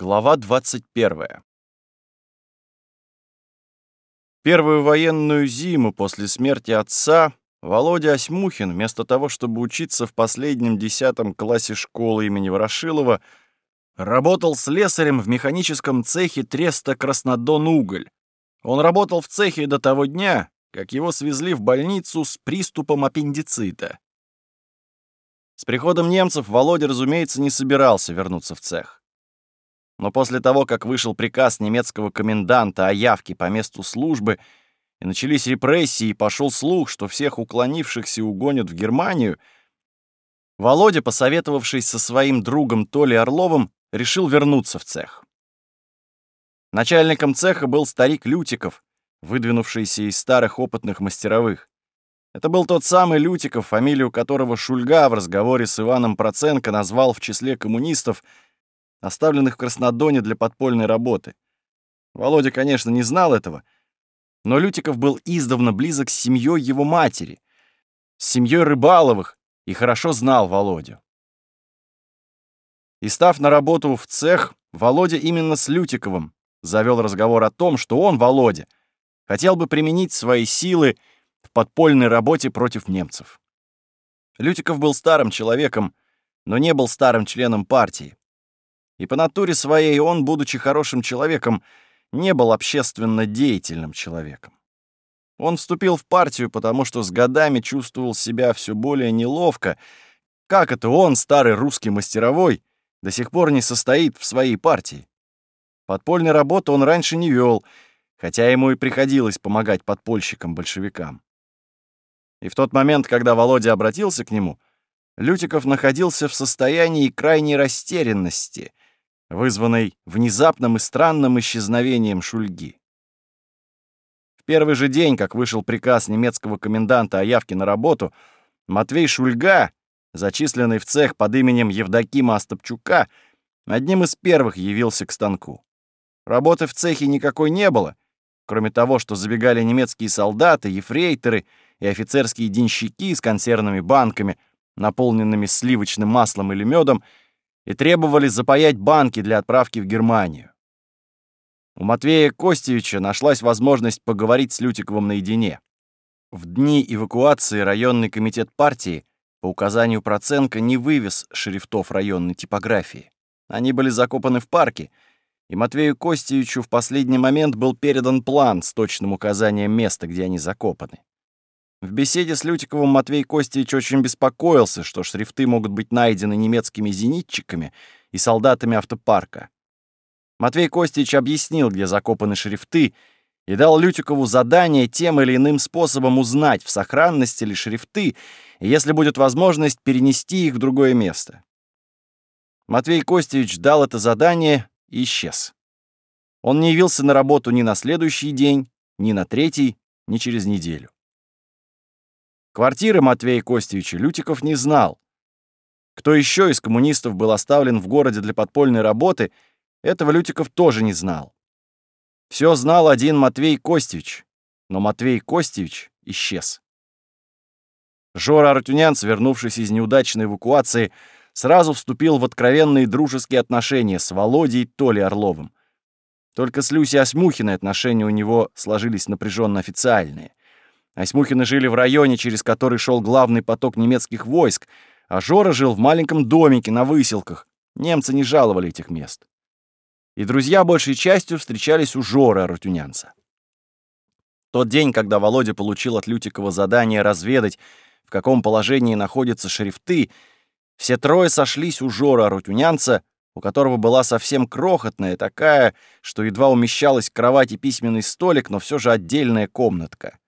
Глава 21. Первую военную зиму после смерти отца Володя Осьмухин, вместо того, чтобы учиться в последнем десятом классе школы имени Ворошилова, работал слесарем в механическом цехе треста «Краснодон-Уголь». Он работал в цехе до того дня, как его свезли в больницу с приступом аппендицита. С приходом немцев Володя, разумеется, не собирался вернуться в цех. Но после того, как вышел приказ немецкого коменданта о явке по месту службы, и начались репрессии, и пошел слух, что всех уклонившихся угонят в Германию, Володя, посоветовавшись со своим другом Толей Орловым, решил вернуться в цех. Начальником цеха был старик Лютиков, выдвинувшийся из старых опытных мастеровых. Это был тот самый Лютиков, фамилию которого Шульга в разговоре с Иваном Проценко назвал в числе коммунистов — оставленных в Краснодоне для подпольной работы. Володя, конечно, не знал этого, но Лютиков был издавна близок с семьей его матери, с семьей Рыбаловых, и хорошо знал Володю. И став на работу в цех, Володя именно с Лютиковым завел разговор о том, что он, Володя, хотел бы применить свои силы в подпольной работе против немцев. Лютиков был старым человеком, но не был старым членом партии. И по натуре своей он, будучи хорошим человеком, не был общественно деятельным человеком. Он вступил в партию, потому что с годами чувствовал себя все более неловко. Как это он, старый русский мастеровой, до сих пор не состоит в своей партии? Подпольной работы он раньше не вел, хотя ему и приходилось помогать подпольщикам-большевикам. И в тот момент, когда Володя обратился к нему, Лютиков находился в состоянии крайней растерянности — вызванной внезапным и странным исчезновением Шульги. В первый же день, как вышел приказ немецкого коменданта о явке на работу, Матвей Шульга, зачисленный в цех под именем Евдокима Остапчука, одним из первых явился к станку. Работы в цехе никакой не было, кроме того, что забегали немецкие солдаты, ефрейторы и офицерские денщики с консервными банками, наполненными сливочным маслом или медом, и требовали запаять банки для отправки в Германию. У Матвея Костевича нашлась возможность поговорить с Лютиковым наедине. В дни эвакуации районный комитет партии по указанию Проценко не вывез шрифтов районной типографии. Они были закопаны в парке, и Матвею Костевичу в последний момент был передан план с точным указанием места, где они закопаны. В беседе с Лютиковым Матвей Костевич очень беспокоился, что шрифты могут быть найдены немецкими зенитчиками и солдатами автопарка. Матвей Костевич объяснил, где закопаны шрифты, и дал Лютикову задание тем или иным способом узнать, в сохранности ли шрифты, и если будет возможность, перенести их в другое место. Матвей Костевич дал это задание и исчез. Он не явился на работу ни на следующий день, ни на третий, ни через неделю. Квартиры Матвея Костевича Лютиков не знал. Кто еще из коммунистов был оставлен в городе для подпольной работы, этого Лютиков тоже не знал. Все знал один Матвей Костевич, но Матвей Костевич исчез. Жора Артюнянц, вернувшись из неудачной эвакуации, сразу вступил в откровенные дружеские отношения с Володей Толей Орловым. Только с Люсей Осьмухиной отношения у него сложились напряженно официальные. Осьмухины жили в районе, через который шел главный поток немецких войск, а Жора жил в маленьком домике на выселках. Немцы не жаловали этих мест. И друзья большей частью встречались у Жора Арутюнянца. Тот день, когда Володя получил от Лютикова задание разведать, в каком положении находятся шрифты, все трое сошлись у Жора Арутюнянца, у которого была совсем крохотная, такая, что едва умещалась кровать и письменный столик, но все же отдельная комнатка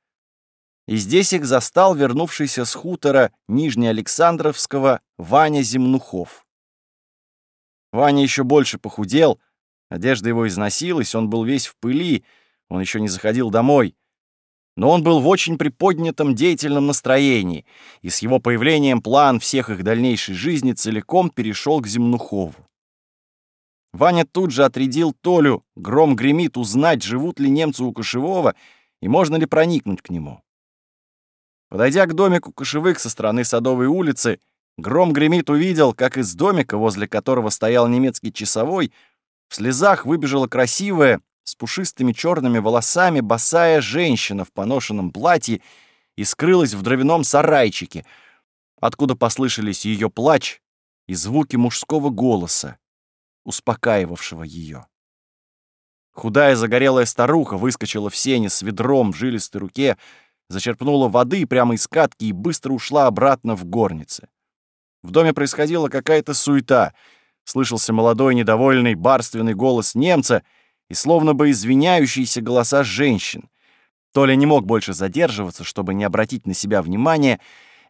и здесь их застал вернувшийся с хутора Нижнеалександровского Ваня Земнухов. Ваня еще больше похудел, одежда его износилась, он был весь в пыли, он еще не заходил домой. Но он был в очень приподнятом деятельном настроении, и с его появлением план всех их дальнейшей жизни целиком перешел к Земнухову. Ваня тут же отрядил Толю, гром гремит, узнать, живут ли немцы у Кошевого и можно ли проникнуть к нему. Подойдя к домику кошевых со стороны Садовой улицы, Гром Гремит увидел, как из домика, возле которого стоял немецкий часовой, В слезах выбежала красивая, с пушистыми черными волосами, босая женщина в поношенном платье и скрылась в дровяном сарайчике, откуда послышались ее плач и звуки мужского голоса, успокаивавшего ее. Худая загорелая старуха выскочила в сене с ведром в жилистой руке, зачерпнула воды прямо из катки и быстро ушла обратно в горнице. В доме происходила какая-то суета. Слышался молодой, недовольный, барственный голос немца и словно бы извиняющиеся голоса женщин. Толя не мог больше задерживаться, чтобы не обратить на себя внимания,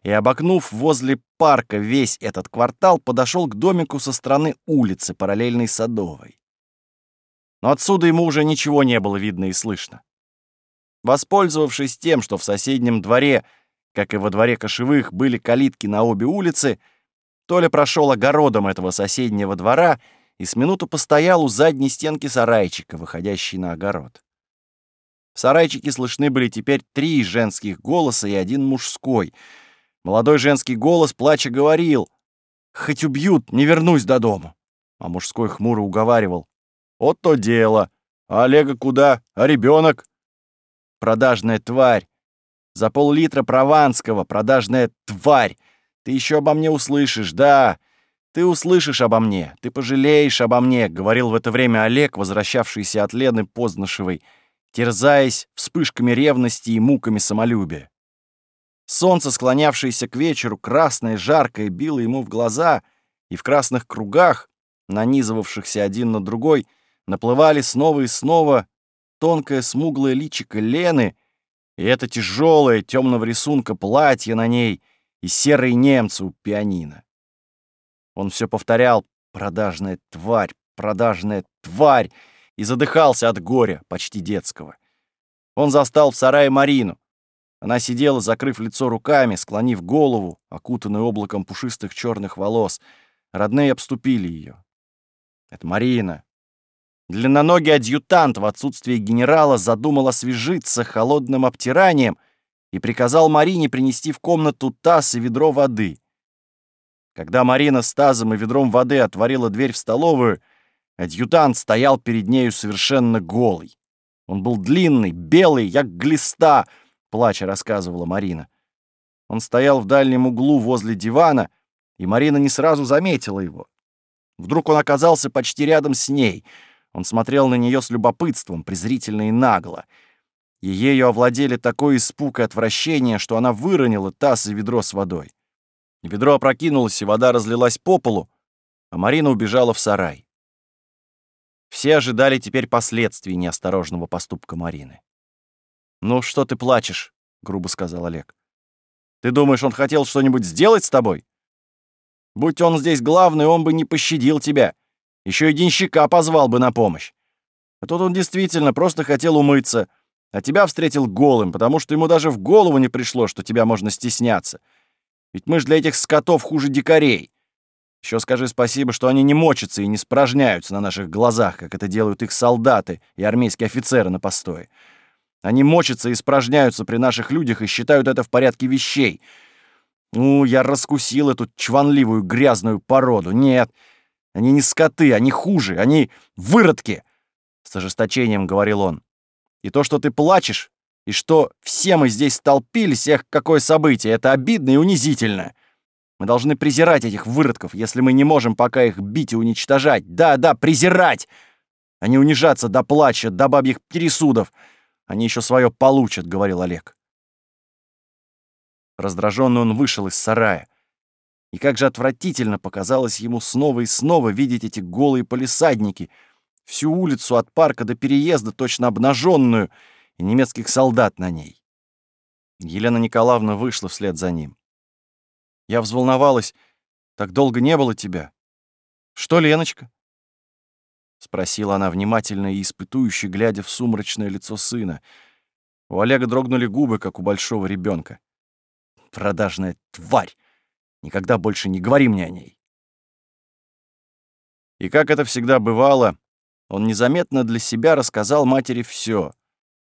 и, обогнув возле парка весь этот квартал, подошел к домику со стороны улицы, параллельной Садовой. Но отсюда ему уже ничего не было видно и слышно. Воспользовавшись тем, что в соседнем дворе, как и во дворе кошевых, были калитки на обе улицы, Толя прошел огородом этого соседнего двора и с минуту постоял у задней стенки сарайчика, выходящей на огород. В сарайчике слышны были теперь три женских голоса и один мужской. Молодой женский голос, плача, говорил «Хоть убьют, не вернусь до дому». А мужской хмуро уговаривал «Вот то дело. А Олега куда? А ребенок? Продажная тварь. За пол-литра прованского, продажная тварь. Ты еще обо мне услышишь, да. Ты услышишь обо мне, ты пожалеешь обо мне», — говорил в это время Олег, возвращавшийся от Лены Позднышевой, терзаясь вспышками ревности и муками самолюбия. Солнце, склонявшееся к вечеру, красное, жаркое, било ему в глаза, и в красных кругах, нанизывавшихся один на другой, наплывали снова и снова тонкое смуглое личико Лены и это тяжелое темного рисунка платье на ней и серые немцы у пианино. Он все повторял «продажная тварь, продажная тварь» и задыхался от горя, почти детского. Он застал в сарае Марину. Она сидела, закрыв лицо руками, склонив голову, окутанную облаком пушистых черных волос. Родные обступили ее. Это Марина. Длинноногий адъютант в отсутствие генерала задумал освежиться холодным обтиранием и приказал Марине принести в комнату таз и ведро воды. Когда Марина с тазом и ведром воды отворила дверь в столовую, адъютант стоял перед нею совершенно голый. Он был длинный, белый, як глиста, плача рассказывала Марина. Он стоял в дальнем углу возле дивана, и Марина не сразу заметила его. Вдруг он оказался почти рядом с ней. Он смотрел на нее с любопытством, презрительно и нагло. И ею овладели такой испуг и отвращение, что она выронила таз и ведро с водой. Ведро опрокинулось, и вода разлилась по полу, а Марина убежала в сарай. Все ожидали теперь последствий неосторожного поступка Марины. «Ну, что ты плачешь?» — грубо сказал Олег. «Ты думаешь, он хотел что-нибудь сделать с тобой? Будь он здесь главный, он бы не пощадил тебя. Еще и денщика позвал бы на помощь. А тут он действительно просто хотел умыться, а тебя встретил голым, потому что ему даже в голову не пришло, что тебя можно стесняться. Ведь мы ж для этих скотов хуже дикарей. Еще скажи спасибо, что они не мочатся и не спражняются на наших глазах, как это делают их солдаты и армейские офицеры на постое. Они мочатся и испражняются при наших людях и считают это в порядке вещей. Ну, я раскусил эту чванливую грязную породу. Нет, они не скоты, они хуже, они выродки, — с ожесточением говорил он. И то, что ты плачешь, и что все мы здесь столпились, эх, какое событие, это обидно и унизительно. Мы должны презирать этих выродков, если мы не можем пока их бить и уничтожать. Да, да, презирать! А не унижаться до плача, до бабьих пересудов. Они еще свое получат, — говорил Олег. Раздраженный он вышел из сарая. И как же отвратительно показалось ему снова и снова видеть эти голые полисадники, всю улицу от парка до переезда точно обнаженную, и немецких солдат на ней. Елена Николаевна вышла вслед за ним. Я взволновалась. Так долго не было тебя. Что, Леночка? Спросила она внимательно и испытующе, глядя в сумрачное лицо сына. У Олега дрогнули губы, как у большого ребенка. Продажная тварь! Никогда больше не говори мне о ней. И как это всегда бывало, он незаметно для себя рассказал матери все.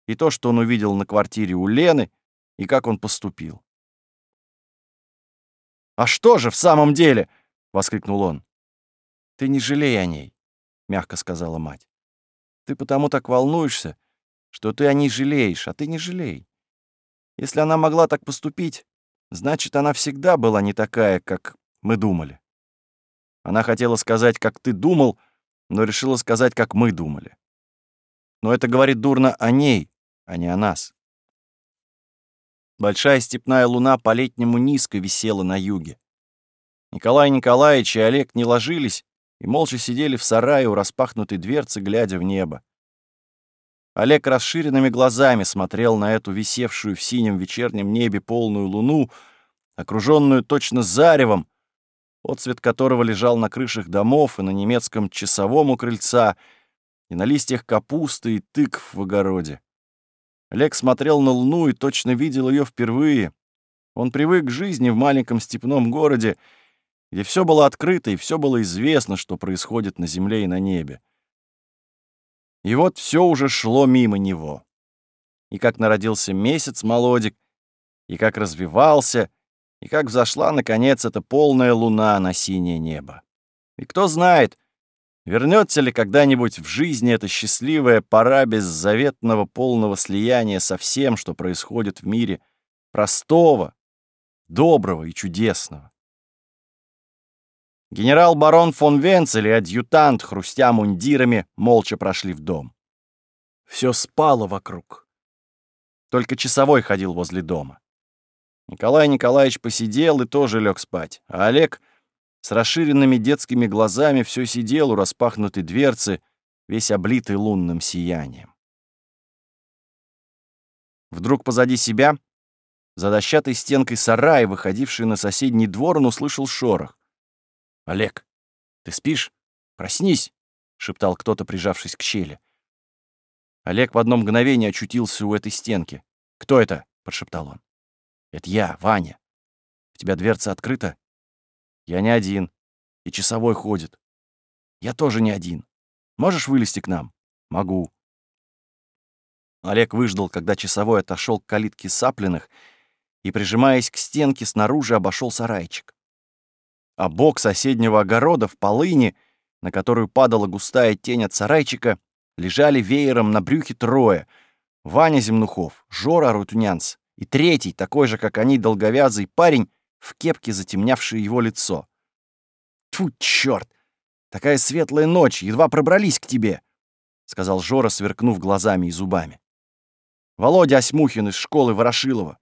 И то, что он увидел на квартире у Лены, и как он поступил. «А что же в самом деле?» — воскликнул он. «Ты не жалей о ней. — мягко сказала мать. «Ты потому так волнуешься, что ты о ней жалеешь, а ты не жалей. Если она могла так поступить, значит, она всегда была не такая, как мы думали. Она хотела сказать, как ты думал, но решила сказать, как мы думали. Но это говорит дурно о ней, а не о нас. Большая степная луна по-летнему низко висела на юге. Николай Николаевич и Олег не ложились и молча сидели в сарае у распахнутой дверцы, глядя в небо. Олег расширенными глазами смотрел на эту висевшую в синем вечернем небе полную луну, окруженную точно заревом, отцвет которого лежал на крышах домов и на немецком часовом у крыльца, и на листьях капусты и тыкв в огороде. Олег смотрел на луну и точно видел ее впервые. Он привык к жизни в маленьком степном городе, где все было открыто и все было известно, что происходит на земле и на небе. И вот все уже шло мимо него. И как народился месяц молодик, и как развивался, и как взошла, наконец, эта полная луна на синее небо. И кто знает, вернется ли когда-нибудь в жизни эта счастливая пора беззаветного полного слияния со всем, что происходит в мире, простого, доброго и чудесного. Генерал-барон фон Венцель и адъютант, хрустя мундирами, молча прошли в дом. Все спало вокруг. Только часовой ходил возле дома. Николай Николаевич посидел и тоже лег спать, а Олег с расширенными детскими глазами все сидел у распахнутой дверцы, весь облитый лунным сиянием. Вдруг позади себя, за дощатой стенкой сарая, выходивший на соседний двор, он услышал шорох. «Олег, ты спишь? Проснись!» — шептал кто-то, прижавшись к щели. Олег в одно мгновение очутился у этой стенки. «Кто это?» — прошептал он. «Это я, Ваня. У тебя дверца открыта?» «Я не один. И часовой ходит. Я тоже не один. Можешь вылезти к нам?» «Могу». Олег выждал, когда часовой отошел к калитке сапленных и, прижимаясь к стенке, снаружи обошел сарайчик а бок соседнего огорода в полыни, на которую падала густая тень от сарайчика, лежали веером на брюхе трое — Ваня Земнухов, Жора Рутунянц и третий, такой же, как они, долговязый парень, в кепке, затемнявший его лицо. «Тьфу, чёрт! Такая светлая ночь, едва пробрались к тебе!» — сказал Жора, сверкнув глазами и зубами. «Володя Осьмухин из школы Ворошилова.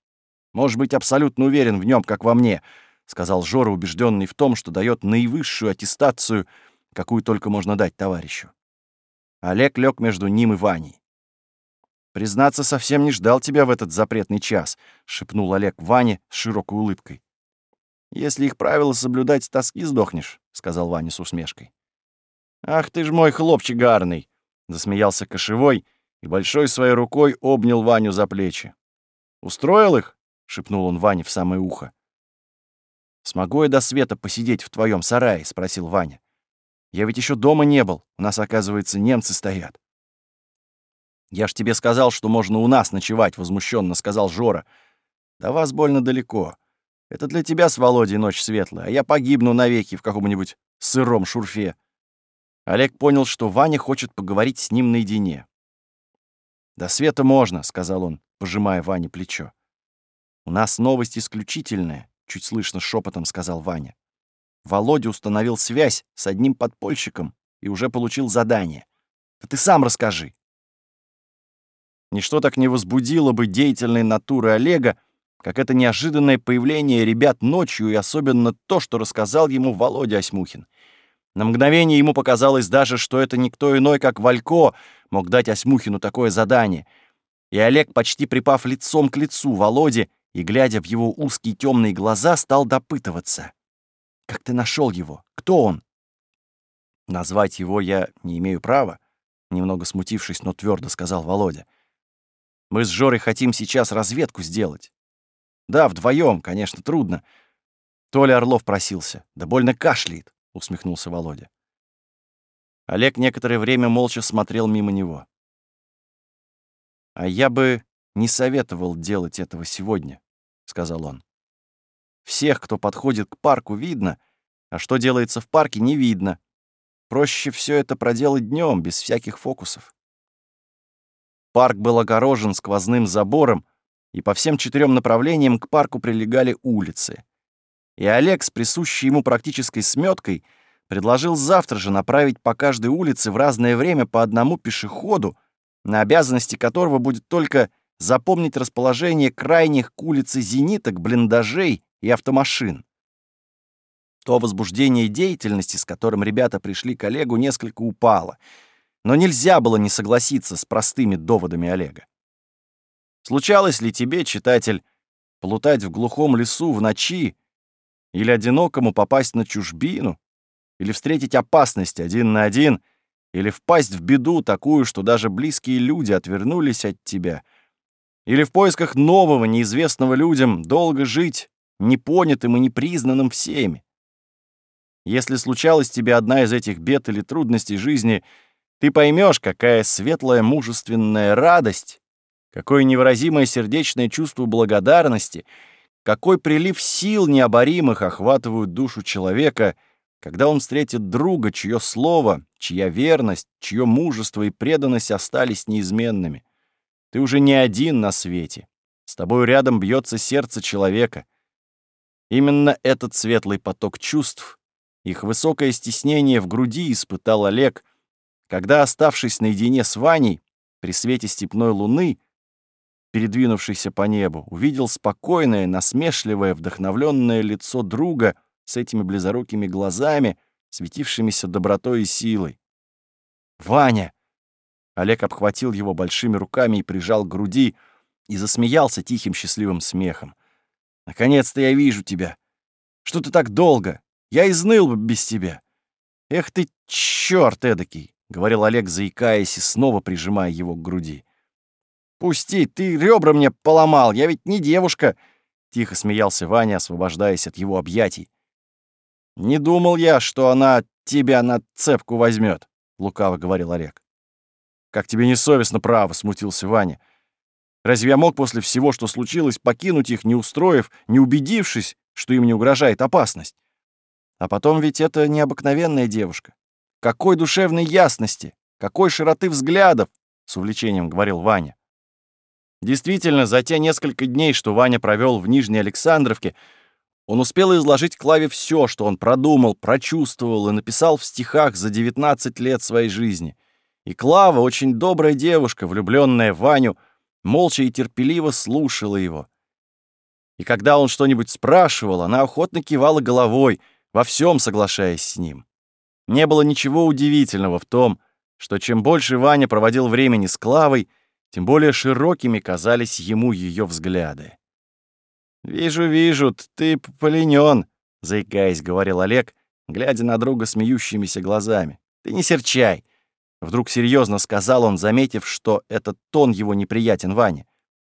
Можешь быть абсолютно уверен в нем, как во мне. — сказал Жора, убежденный в том, что дает наивысшую аттестацию, какую только можно дать товарищу. Олег лег между ним и Ваней. «Признаться, совсем не ждал тебя в этот запретный час», — шепнул Олег Ване с широкой улыбкой. «Если их правила соблюдать, тоски сдохнешь», — сказал Ваня с усмешкой. «Ах ты ж мой хлопчик гарный!» — засмеялся кошевой и большой своей рукой обнял Ваню за плечи. «Устроил их?» — шепнул он Ване в самое ухо. «Смогу я до света посидеть в твоем сарае?» — спросил Ваня. «Я ведь еще дома не был. У нас, оказывается, немцы стоят». «Я ж тебе сказал, что можно у нас ночевать», — возмущенно сказал Жора. «До вас больно далеко. Это для тебя с Володей ночь светлая, а я погибну навеки в каком-нибудь сыром шурфе». Олег понял, что Ваня хочет поговорить с ним наедине. «До света можно», — сказал он, пожимая Ване плечо. «У нас новость исключительная. — чуть слышно шепотом сказал Ваня. Володя установил связь с одним подпольщиком и уже получил задание. Да ты сам расскажи. Ничто так не возбудило бы деятельной натуры Олега, как это неожиданное появление ребят ночью и особенно то, что рассказал ему Володя Осьмухин. На мгновение ему показалось даже, что это никто иной, как Валько, мог дать Осьмухину такое задание. И Олег, почти припав лицом к лицу Володе, и, глядя в его узкие темные глаза, стал допытываться. «Как ты нашел его? Кто он?» «Назвать его я не имею права», — немного смутившись, но твердо сказал Володя. «Мы с Жорой хотим сейчас разведку сделать. Да, вдвоем, конечно, трудно. Толя Орлов просился. Да больно кашляет», — усмехнулся Володя. Олег некоторое время молча смотрел мимо него. «А я бы не советовал делать этого сегодня», — сказал он. «Всех, кто подходит к парку, видно, а что делается в парке, не видно. проще все это проделать днем, без всяких фокусов. Парк был огорожен сквозным забором, и по всем четырем направлениям к парку прилегали улицы. И Олег с присущей ему практической сметкой предложил завтра же направить по каждой улице в разное время по одному пешеходу, на обязанности которого будет только запомнить расположение крайних к улице зениток, блиндажей и автомашин. То возбуждение деятельности, с которым ребята пришли к Олегу, несколько упало. Но нельзя было не согласиться с простыми доводами Олега. Случалось ли тебе, читатель, плутать в глухом лесу в ночи или одинокому попасть на чужбину, или встретить опасность один на один, или впасть в беду такую, что даже близкие люди отвернулись от тебя, или в поисках нового, неизвестного людям, долго жить, непонятым и непризнанным всеми. Если случалась тебе одна из этих бед или трудностей жизни, ты поймешь, какая светлая мужественная радость, какое невыразимое сердечное чувство благодарности, какой прилив сил необоримых охватывают душу человека, когда он встретит друга, чье слово, чья верность, чье мужество и преданность остались неизменными. Ты уже не один на свете. С тобой рядом бьется сердце человека. Именно этот светлый поток чувств их высокое стеснение в груди испытал Олег, когда, оставшись наедине с Ваней, при свете степной луны, передвинувшейся по небу, увидел спокойное, насмешливое, вдохновленное лицо друга с этими близорукими глазами, светившимися добротой и силой. «Ваня!» Олег обхватил его большими руками и прижал к груди, и засмеялся тихим счастливым смехом. «Наконец-то я вижу тебя! Что ты так долго? Я изныл бы без тебя. Эх ты, чёрт эдакий, — говорил Олег, заикаясь и снова прижимая его к груди. «Пусти, ты ребра мне поломал, я ведь не девушка!» — тихо смеялся Ваня, освобождаясь от его объятий. «Не думал я, что она тебя на цепку возьмет, лукаво говорил Олег. «Как тебе не совестно, право!» — смутился Ваня. «Разве я мог после всего, что случилось, покинуть их, не устроив, не убедившись, что им не угрожает опасность? А потом ведь это необыкновенная девушка. Какой душевной ясности, какой широты взглядов, с увлечением говорил Ваня. Действительно, за те несколько дней, что Ваня провел в Нижней Александровке, он успел изложить Клаве все, что он продумал, прочувствовал и написал в стихах за 19 лет своей жизни. И Клава, очень добрая девушка, влюбленная в Ваню, молча и терпеливо слушала его. И когда он что-нибудь спрашивал, она охотно кивала головой — во всем соглашаясь с ним. Не было ничего удивительного в том, что чем больше Ваня проводил времени с Клавой, тем более широкими казались ему ее взгляды. «Вижу, вижу, ты поленён», — заикаясь, говорил Олег, глядя на друга смеющимися глазами. «Ты не серчай», — вдруг серьезно сказал он, заметив, что этот тон его неприятен Ване.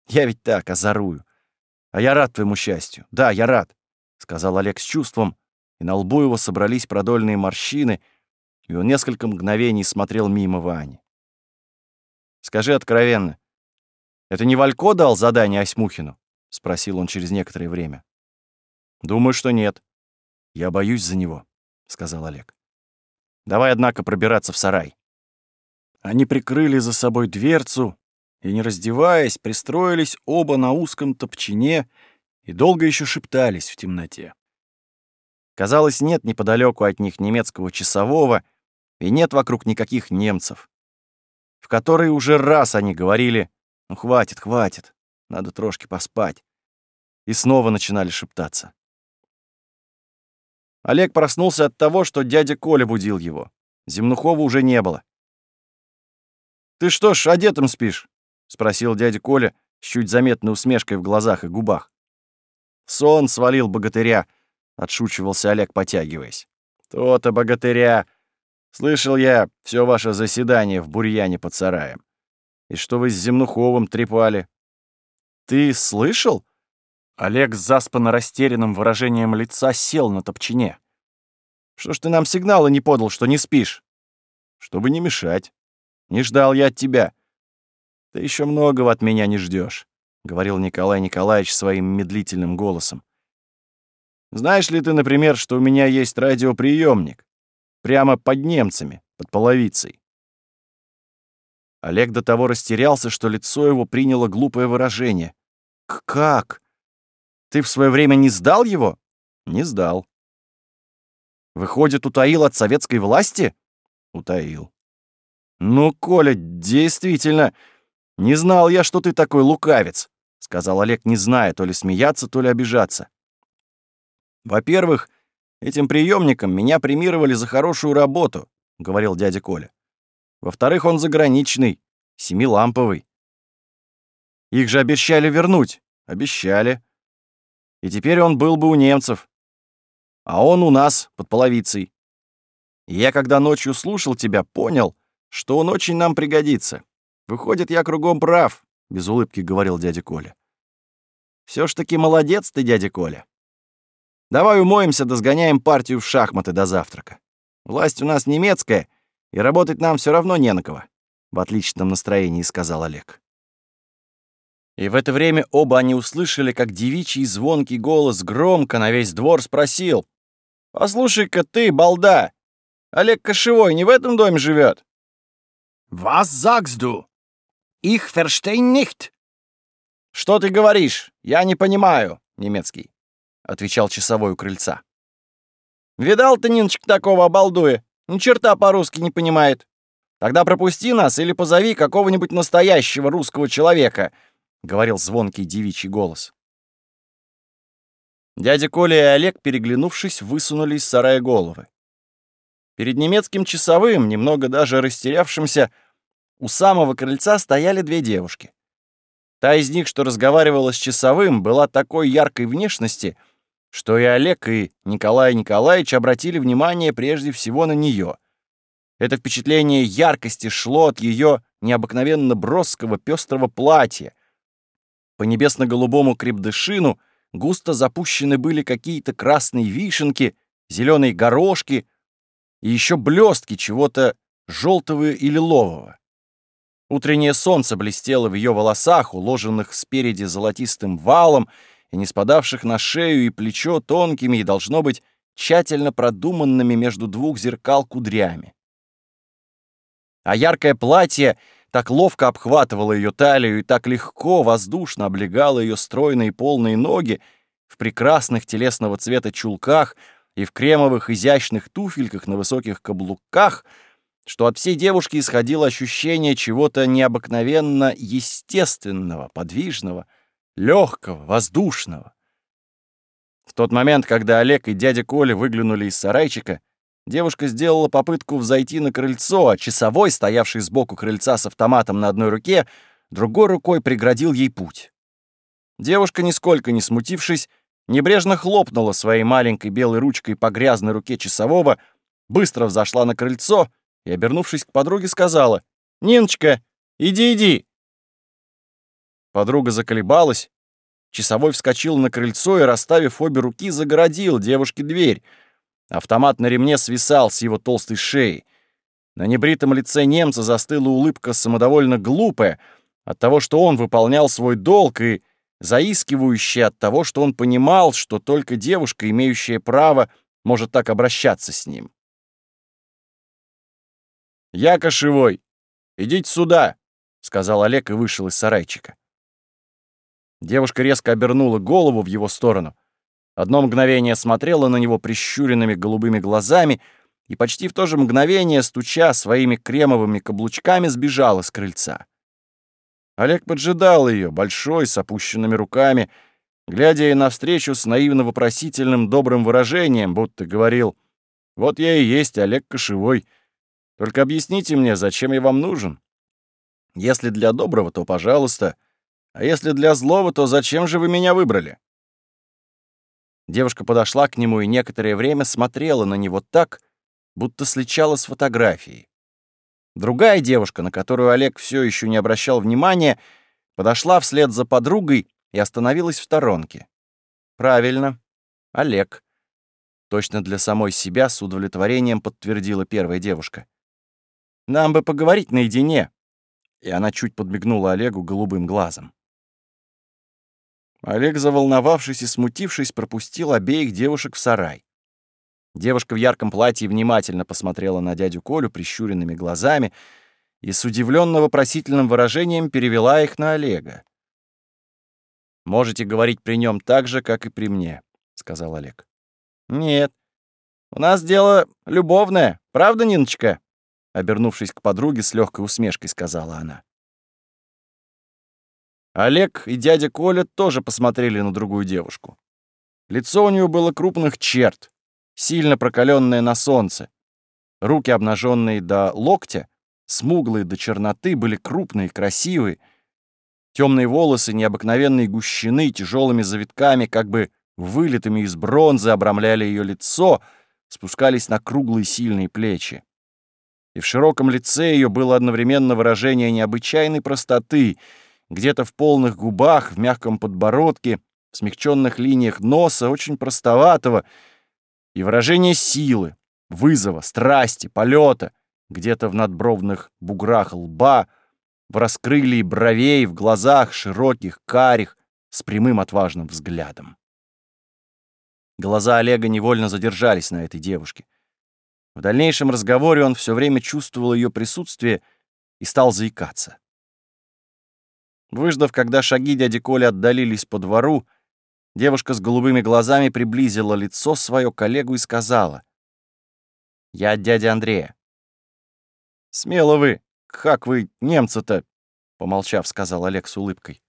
«Я ведь так озарую. А я рад твоему счастью. Да, я рад», — сказал Олег с чувством, и на лбу его собрались продольные морщины, и он несколько мгновений смотрел мимо Вани. «Скажи откровенно, это не Валько дал задание Осьмухину?» — спросил он через некоторое время. «Думаю, что нет. Я боюсь за него», — сказал Олег. «Давай, однако, пробираться в сарай». Они прикрыли за собой дверцу и, не раздеваясь, пристроились оба на узком топчине и долго еще шептались в темноте. Казалось, нет неподалеку от них немецкого часового, и нет вокруг никаких немцев. В который уже раз они говорили «Ну хватит, хватит, надо трошки поспать». И снова начинали шептаться. Олег проснулся от того, что дядя Коля будил его. Земнухова уже не было. «Ты что ж, одетым спишь?» — спросил дядя Коля с чуть заметной усмешкой в глазах и губах. Сон свалил богатыря, — отшучивался Олег, потягиваясь. «То-то, богатыря! Слышал я все ваше заседание в бурьяне под сараем. И что вы с Земнуховым трепали?» «Ты слышал?» Олег с заспанно растерянным выражением лица сел на топчине. «Что ж ты нам сигнала не подал, что не спишь?» «Чтобы не мешать. Не ждал я от тебя. Ты еще многого от меня не ждешь, говорил Николай Николаевич своим медлительным голосом. Знаешь ли ты, например, что у меня есть радиоприемник? прямо под немцами, под половицей. Олег до того растерялся, что лицо его приняло глупое выражение. «Как? Ты в свое время не сдал его?» «Не сдал». «Выходит, утаил от советской власти?» «Утаил». «Ну, Коля, действительно, не знал я, что ты такой лукавец», — сказал Олег, не зная, то ли смеяться, то ли обижаться. «Во-первых, этим приемником меня премировали за хорошую работу», — говорил дядя Коля. Во-вторых, он заграничный, семиламповый. Их же обещали вернуть. Обещали. И теперь он был бы у немцев. А он у нас, под половицей. И я, когда ночью слушал тебя, понял, что он очень нам пригодится. Выходит, я кругом прав, — без улыбки говорил дядя Коля. Все ж таки молодец ты, дядя Коля. Давай умоемся да сгоняем партию в шахматы до завтрака. Власть у нас немецкая, и работать нам все равно не на кого», — в отличном настроении сказал Олег. И в это время оба они услышали, как девичий звонкий голос громко на весь двор спросил. «Послушай-ка ты, балда, Олег Кошевой не в этом доме живет? «Was sagst du? Ich verstehe nicht!» «Что ты говоришь? Я не понимаю, немецкий», — отвечал часовой у крыльца. «Видал ты, Ниночка, такого обалдуя? Ни черта по-русски не понимает. Тогда пропусти нас или позови какого-нибудь настоящего русского человека», — говорил звонкий девичий голос. Дядя Коля и Олег, переглянувшись, высунули из сарая головы. Перед немецким часовым, немного даже растерявшимся, у самого крыльца стояли две девушки. Та из них, что разговаривала с часовым, была такой яркой внешности — что и Олег, и Николай Николаевич обратили внимание прежде всего на нее. Это впечатление яркости шло от ее необыкновенно броского пестрого платья. По небесно-голубому крепдышину густо запущены были какие-то красные вишенки, зеленые горошки и еще блестки чего-то желтого и лилового. Утреннее солнце блестело в ее волосах, уложенных спереди золотистым валом, и не спадавших на шею и плечо тонкими и, должно быть, тщательно продуманными между двух зеркал кудрями. А яркое платье так ловко обхватывало ее талию и так легко, воздушно облегало ее стройные полные ноги в прекрасных телесного цвета чулках и в кремовых изящных туфельках на высоких каблуках, что от всей девушки исходило ощущение чего-то необыкновенно естественного, подвижного, легкого, воздушного. В тот момент, когда Олег и дядя Коля выглянули из сарайчика, девушка сделала попытку взойти на крыльцо, а часовой, стоявший сбоку крыльца с автоматом на одной руке, другой рукой преградил ей путь. Девушка, нисколько не смутившись, небрежно хлопнула своей маленькой белой ручкой по грязной руке часового, быстро взошла на крыльцо и, обернувшись к подруге, сказала «Ниночка, иди, иди, Подруга заколебалась. Часовой вскочил на крыльцо и, расставив обе руки, загородил девушке дверь. Автомат на ремне свисал с его толстой шеи. На небритом лице немца застыла улыбка самодовольно глупая от того, что он выполнял свой долг, и заискивающая от того, что он понимал, что только девушка, имеющая право, может так обращаться с ним. «Я кошевой! Идите сюда!» — сказал Олег и вышел из сарайчика. Девушка резко обернула голову в его сторону. Одно мгновение смотрела на него прищуренными голубыми глазами и почти в то же мгновение, стуча своими кремовыми каблучками, сбежала с крыльца. Олег поджидал ее, большой, с опущенными руками, глядя ей навстречу с наивно-вопросительным добрым выражением, будто говорил «Вот я и есть Олег Кошевой. Только объясните мне, зачем я вам нужен? Если для доброго, то пожалуйста». А если для злого, то зачем же вы меня выбрали?» Девушка подошла к нему и некоторое время смотрела на него так, будто сличала с фотографией. Другая девушка, на которую Олег все еще не обращал внимания, подошла вслед за подругой и остановилась в сторонке. «Правильно, Олег». Точно для самой себя с удовлетворением подтвердила первая девушка. «Нам бы поговорить наедине». И она чуть подмигнула Олегу голубым глазом. Олег, заволновавшись и смутившись, пропустил обеих девушек в сарай. Девушка в ярком платье внимательно посмотрела на дядю Колю прищуренными глазами и с удивленно-вопросительным выражением перевела их на Олега. «Можете говорить при нем так же, как и при мне», — сказал Олег. «Нет, у нас дело любовное, правда, Ниночка?» Обернувшись к подруге, с легкой усмешкой сказала она. Олег и дядя Коля тоже посмотрели на другую девушку. Лицо у нее было крупных черт, сильно прокаленное на солнце. Руки, обнаженные до локтя, смуглые до черноты, были крупные, красивые. Темные волосы необыкновенной гущины тяжелыми завитками, как бы вылитыми из бронзы, обрамляли ее лицо, спускались на круглые сильные плечи. И в широком лице ее было одновременно выражение необычайной простоты, где-то в полных губах, в мягком подбородке, в смягченных линиях носа, очень простоватого — и выражение силы, вызова, страсти, полета, где-то в надбровных буграх лба, в раскрылии бровей, в глазах широких, карих, с прямым отважным взглядом. Глаза Олега невольно задержались на этой девушке. В дальнейшем разговоре он все время чувствовал ее присутствие и стал заикаться. Выждав, когда шаги дяди Коли отдалились по двору, Девушка с голубыми глазами приблизила лицо свое коллегу и сказала. «Я от дяди Андрея». «Смело вы, как вы, немца-то?» — помолчав, сказал Олег с улыбкой.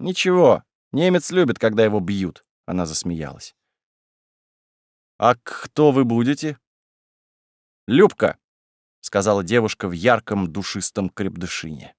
«Ничего, немец любит, когда его бьют», — она засмеялась. «А кто вы будете?» «Любка», — сказала девушка в ярком душистом крепдышине.